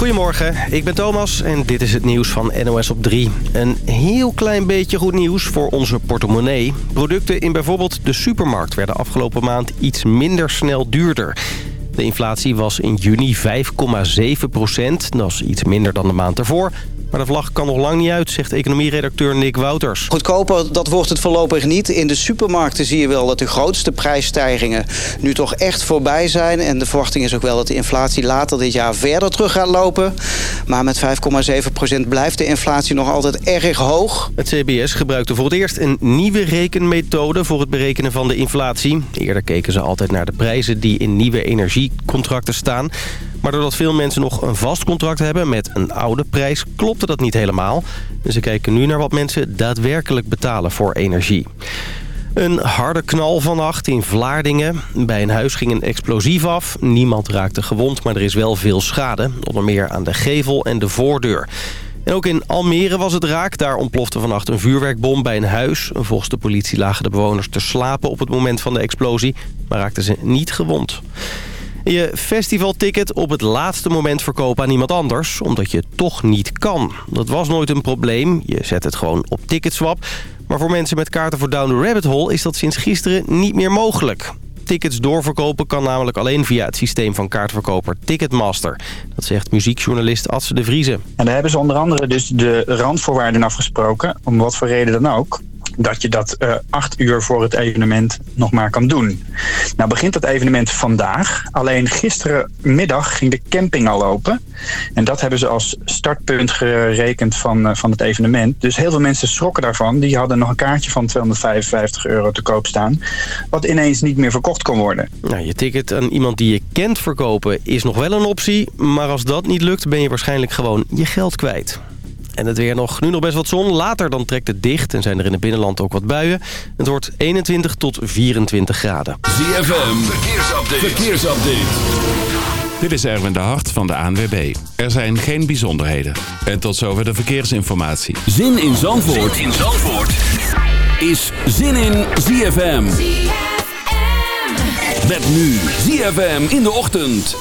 Goedemorgen, ik ben Thomas en dit is het nieuws van NOS op 3. Een heel klein beetje goed nieuws voor onze portemonnee. Producten in bijvoorbeeld de supermarkt werden afgelopen maand iets minder snel duurder. De inflatie was in juni 5,7 procent. Dat is iets minder dan de maand ervoor. Maar de vlag kan nog lang niet uit, zegt economieredacteur Nick Wouters. Goedkoper, dat wordt het voorlopig niet. In de supermarkten zie je wel dat de grootste prijsstijgingen nu toch echt voorbij zijn. En de verwachting is ook wel dat de inflatie later dit jaar verder terug gaat lopen. Maar met 5,7% blijft de inflatie nog altijd erg hoog. Het CBS gebruikte voor het eerst een nieuwe rekenmethode voor het berekenen van de inflatie. Eerder keken ze altijd naar de prijzen die in nieuwe energiecontracten staan. Maar doordat veel mensen nog een vast contract hebben met een oude prijs... klopte dat niet helemaal. Dus ze kijken nu naar wat mensen daadwerkelijk betalen voor energie. Een harde knal vannacht in Vlaardingen. Bij een huis ging een explosief af. Niemand raakte gewond, maar er is wel veel schade. Onder meer aan de gevel en de voordeur. En ook in Almere was het raak. Daar ontplofte vannacht een vuurwerkbom bij een huis. Volgens de politie lagen de bewoners te slapen op het moment van de explosie... maar raakten ze niet gewond je festivalticket op het laatste moment verkopen aan iemand anders... omdat je toch niet kan. Dat was nooit een probleem. Je zet het gewoon op Ticketswap. Maar voor mensen met kaarten voor Down the Rabbit Hole... is dat sinds gisteren niet meer mogelijk. Tickets doorverkopen kan namelijk alleen via het systeem van kaartverkoper Ticketmaster. Dat zegt muziekjournalist Adse de Vriezen. En daar hebben ze onder andere dus de randvoorwaarden afgesproken. Om wat voor reden dan ook dat je dat uh, acht uur voor het evenement nog maar kan doen. Nou begint dat evenement vandaag. Alleen gisterenmiddag ging de camping al open. En dat hebben ze als startpunt gerekend van, uh, van het evenement. Dus heel veel mensen schrokken daarvan. Die hadden nog een kaartje van 255 euro te koop staan. Wat ineens niet meer verkocht kon worden. Nou, je ticket aan iemand die je kent verkopen is nog wel een optie. Maar als dat niet lukt ben je waarschijnlijk gewoon je geld kwijt. En het weer nog, nu nog best wat zon. Later dan trekt het dicht en zijn er in het binnenland ook wat buien. Het wordt 21 tot 24 graden. ZFM, verkeersupdate. verkeersupdate. Dit is Erwin de Hart van de ANWB. Er zijn geen bijzonderheden. En tot zover de verkeersinformatie. Zin in Zandvoort, zin in Zandvoort. is Zin in ZFM. ZFM. Met nu ZFM in de ochtend.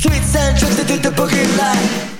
Sweet sound trusted to the boogie line.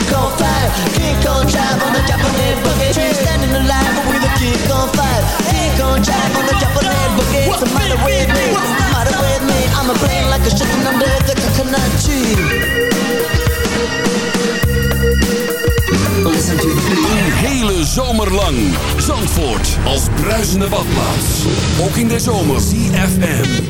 Kick on fire, kick on drive on the Japanese boogie. We're standing alive with a kick on fire, kick on drive on the Japanese boogie. What's the matter with me? What's the matter with me? I'm a brain like a chicken under the coconut tree. Listen to the beat. Een hele zomer lang. Zandvoort als bruisende badplaats. Ook in de zomer. CFM.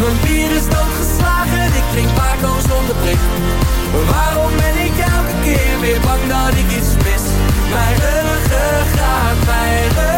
Mijn bier is doodgeslagen Ik drink Paco zonder prik. Waarom ben ik elke keer weer bang dat ik iets mis? Mijn ruggengraat, mijn ruggengraat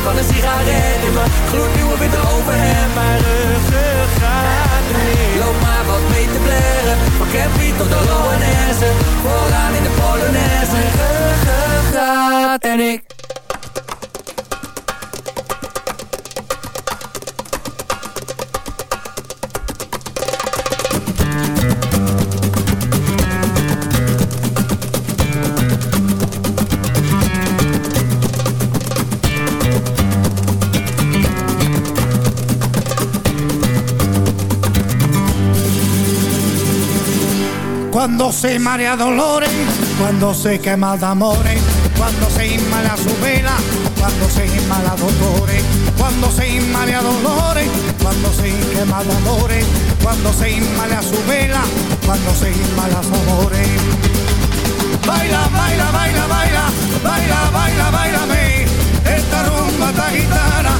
Brandvlekken van een sigaret In mijn gloednieuwe witte overhemd Mijn ruggengraat remix. Loop maar wat mee te blaren Van Campy tot de Loanesse Vooraan in de Polonaise Ruggengraat en ik. Cuando se marea dolores, cuando se quema de amores, cuando se inmala su vela, cuando se inmala dolores, cuando se inmala dolores, cuando se quema de amores, cuando se inmala su vela, cuando se inmala su amores. Baila, baila, baila, baila, baila, baila, bailame, esta rumba está gitana.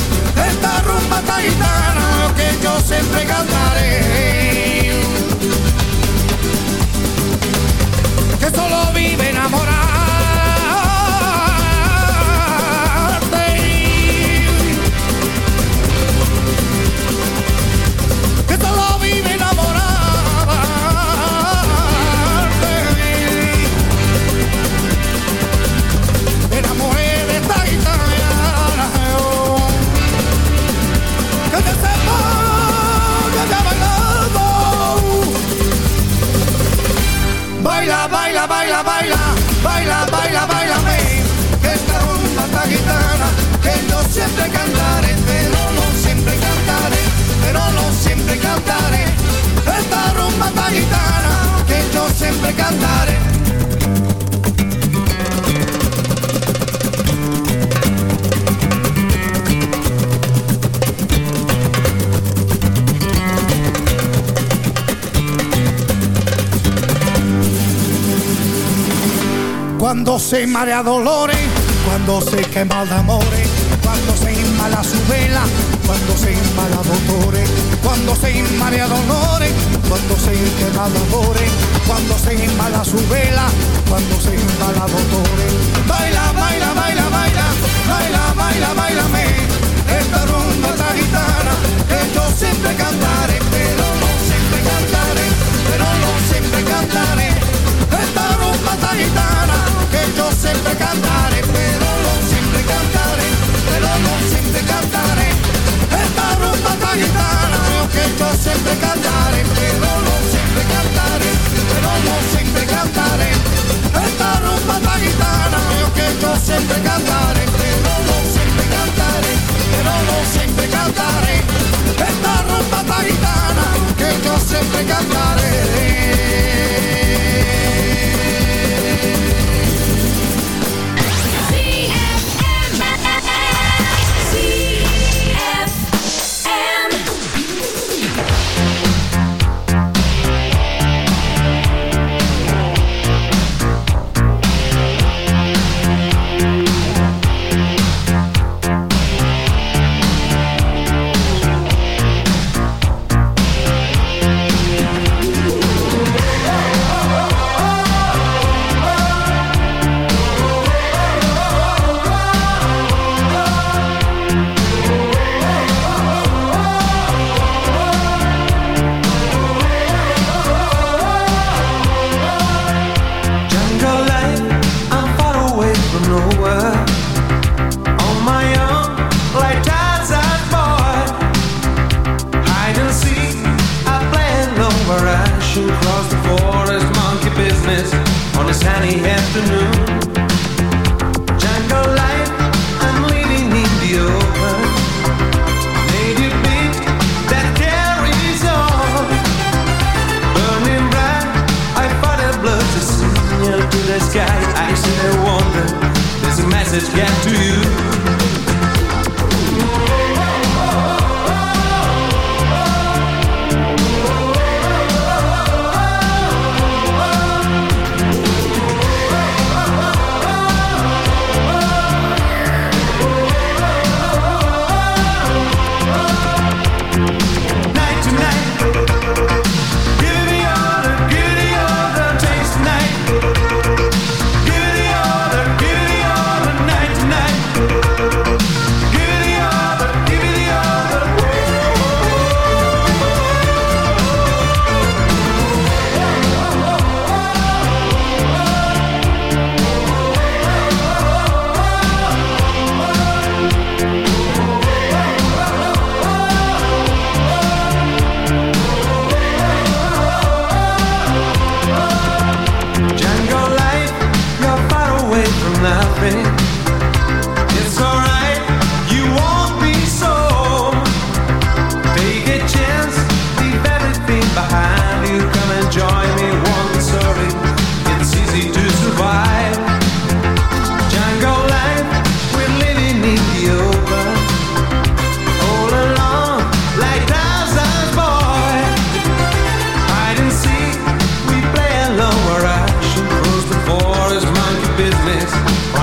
Esta rumba taitana que yo siempre cantaré. Que solo vive enamorado baila, siempre cantaré, pero no siempre cantaré, pero no siempre cantaré, esta rumba esta gitana, que yo siempre cantaré. cuando se marea dolores, cuando se quema de amores, cuando se inmala su vela, cuando se inmala dolores, cuando se inmala dolores, cuando se de amores, cuando se inmala su vela, cuando se inmala dolores. Baila, baila, baila, baila, baila, baila, baila, me, esta rumba esta gitana, que yo siempre cantaré, pero no siempre cantaré, pero no siempre cantaré, esta rumba esta gitana yo siempre cantaré, pero no siempre cantaré, pero no siempre cantaré. Esta rumba tan gitana, que yo siempre cantaré, pero no siempre cantaré, pero no siempre cantaré. Esta rumba tan gitana, que yo siempre cantaré, pero no siempre cantaré, pero no siempre cantaré. Esta rumba tan gitana, que yo siempre rushing across the forest, monkey business on a sunny afternoon. Jungle life, I'm living in the open. Native beat that carries on. Burning bright, I fight a blood to signal to the sky. I still wonder, there's a message get to you.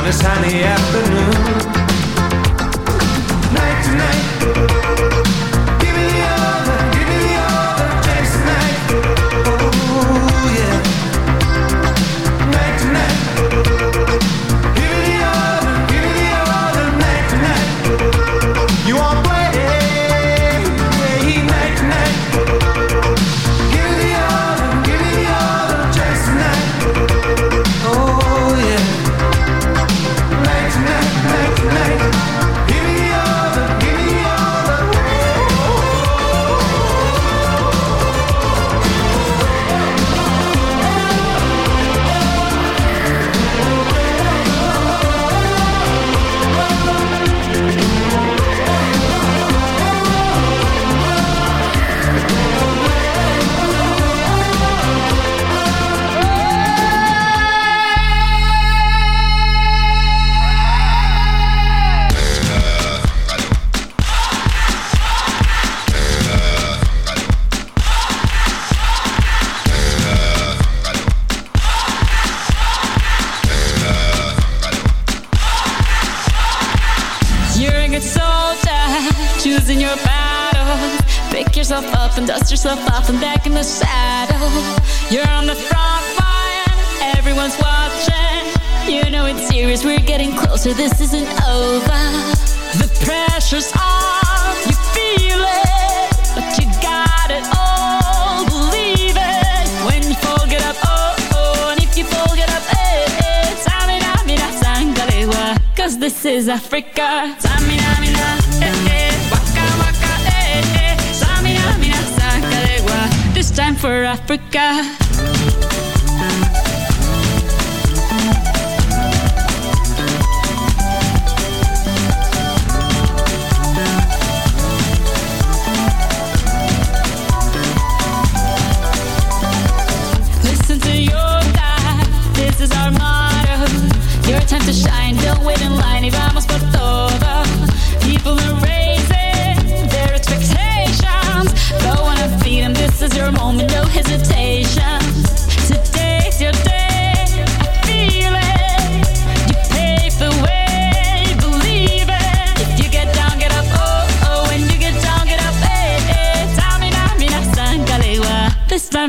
this honey afternoon. For Africa.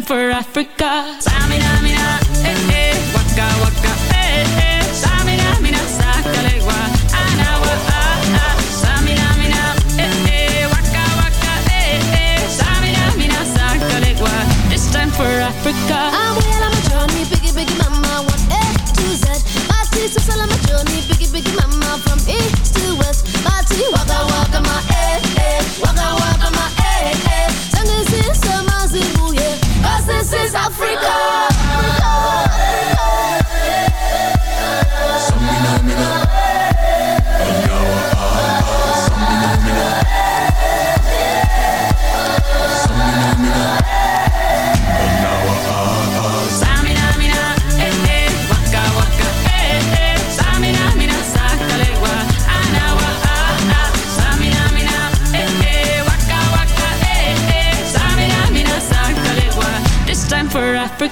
Samina, mina, eh, eh, waka, waka, eh, eh. Samina, mina, sakalewa, anawa, ah, ah. Samina, mina, eh, eh, waka, waka, eh, eh. Samina, mina, sakalewa. This time for Africa. I'm well on my journey, biggie, biggie, mama, one A to Z. My sister's all on my journey, biggie, biggie, mama, Michael.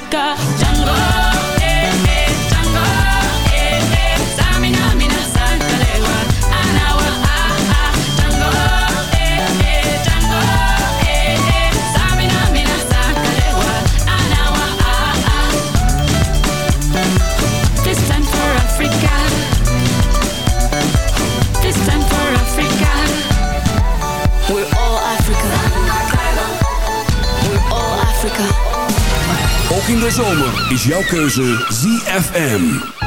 got jouw keuze ZFM.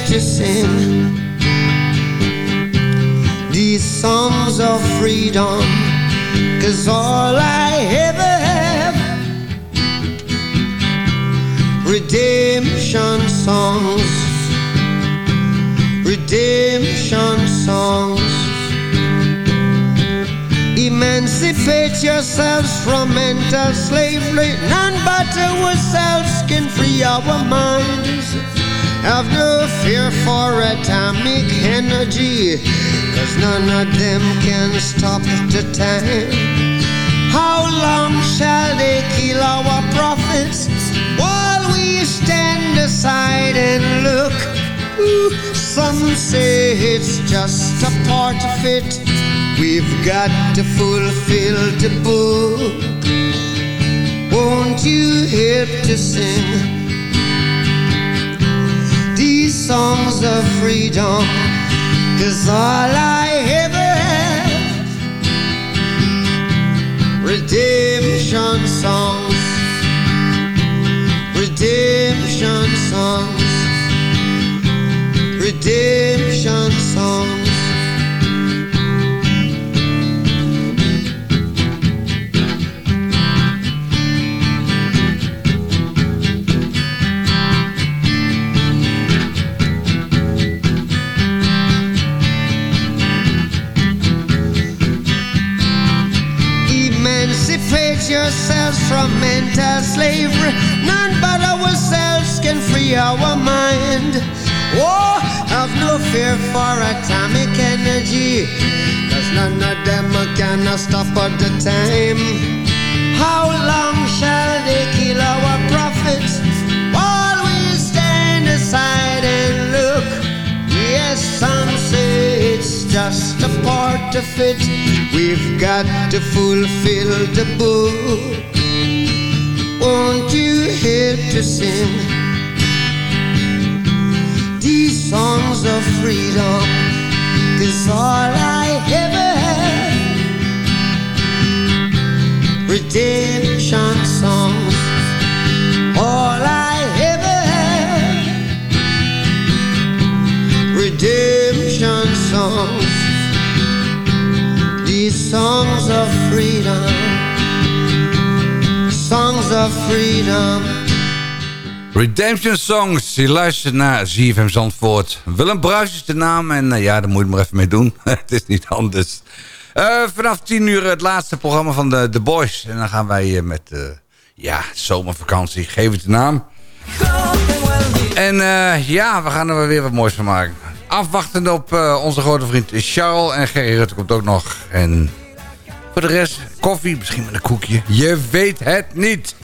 sing these songs of freedom? Cause all I ever have redemption songs, redemption songs. Emancipate yourselves from mental slavery. None but ourselves can free our minds. Have no fear for atomic energy, cause none of them can stop the time. How long shall they kill our prophets while we stand aside and look? Ooh, some say it's just a part of it. We've got to fulfill the book. Won't you help to sing songs of freedom? Cause all I ever have redemption songs, redemption songs, redemption songs. Yourselves from mental slavery. None but ourselves can free our mind. Oh, have no fear for atomic energy. Cause none of them can stop at the time. How long shall they kill our prophets while we stand aside and look? Yes, some say it's just a part of it. We've got to fulfill the book. Won't you help to sing these songs of freedom? Cause all I ever had redemption songs. All I ever had redemption songs. These songs of freedom, songs of freedom. Redemption Songs, je luistert naar ZFM Zandvoort. Willem Bruis is de naam en eh, ja, daar moet je maar even mee doen. het is niet anders. Eh, vanaf 10 uur het laatste programma van de, de Boys. En dan gaan wij eh, met, ja, zomervakantie, geef het de naam. En ja, we gaan er weer wat moois van maken. Afwachtend op onze grote vriend Charles en Gerry Rutte komt ook nog. En voor de rest, koffie, misschien met een koekje. Je weet het niet.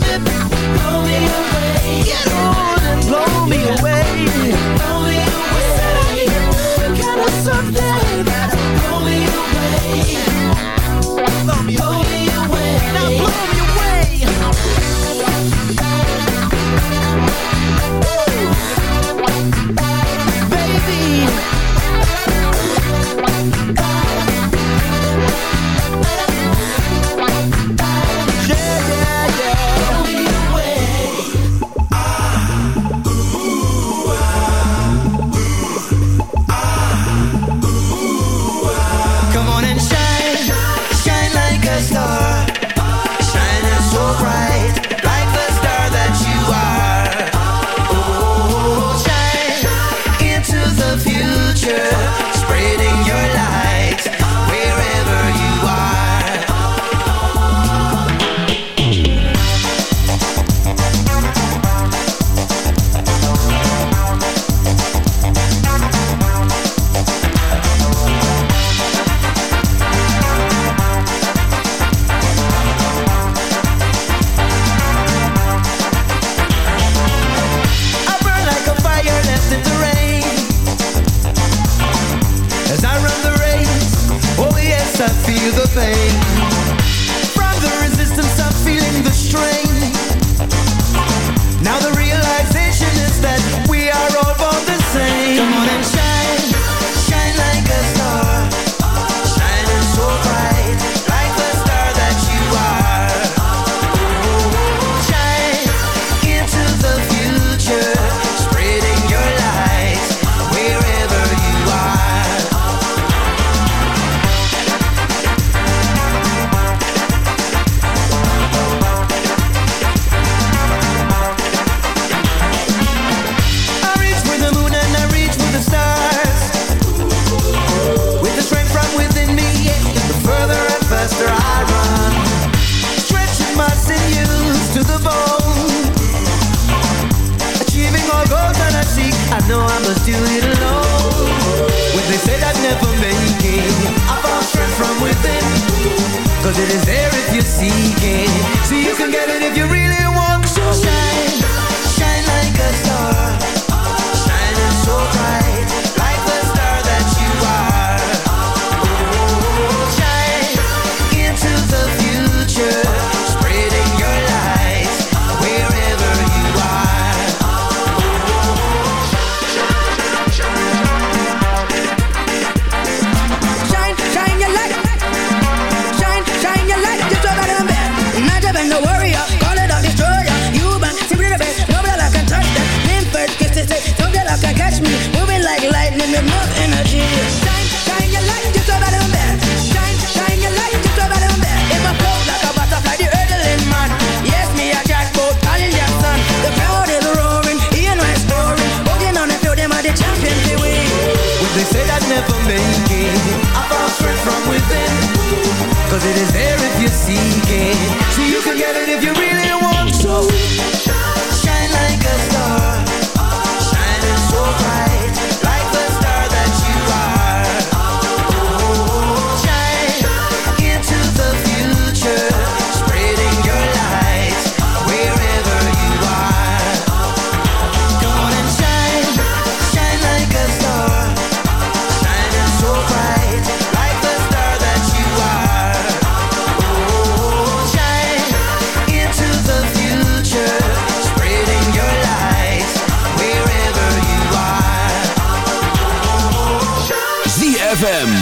baby.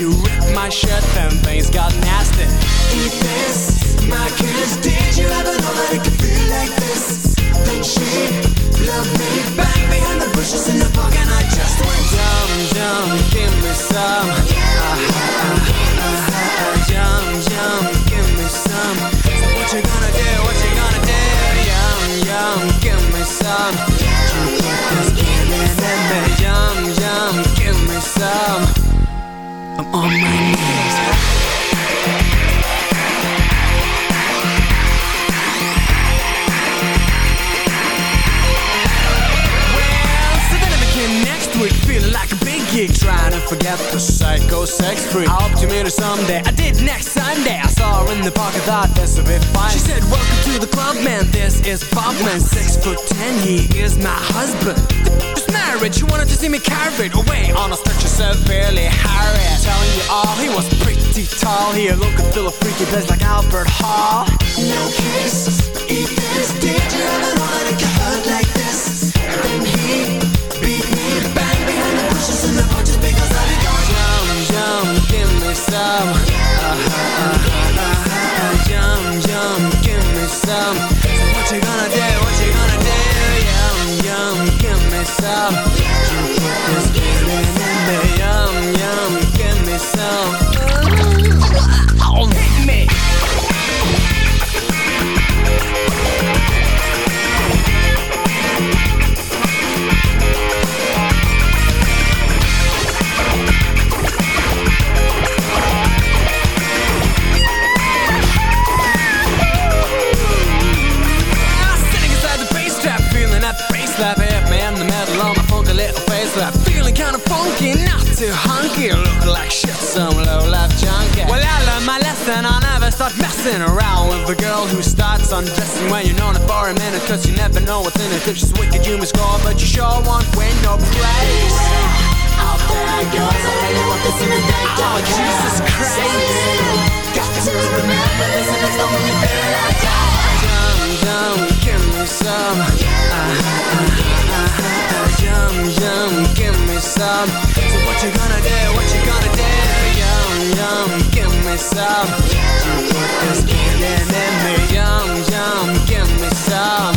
You ripped my shirt, then things got nasty. Eat this, my kiss. Psycho sex freak. I hope to meet her someday. I did next Sunday. I saw her in the park. I thought this would be fine. She said, "Welcome to the club, man. This is Bob, man. Six foot ten. He is my husband." Just married. She wanted to see me carried away on a stretcher severely harried. Telling you all, he was pretty tall. He looked a freaky place like Albert Hall. No kisses, even did you ever wanna get hurt like some. Yum, yum, give me some. So what you gonna do? What you gonna do? Yum, yum, give me some. You put this feeling in me. Yum, yum, give me some. Hit me. Start messing around with a girl who starts undressing when you're known her for a minute, cause you never know what's in it. If she's wicked, you must score, but you sure won't win no praise. Out there goes, I really want this in the day. Oh, Jesus Christ. Got to remember this and it's the only thing I got. Yum, yum, give me some. Uh-huh, uh-huh, uh-huh. Yum, yum, give me some. So what you gonna do? What you gonna do? Yum, give me some. You put this feeling in me. Yum, yum, give me some.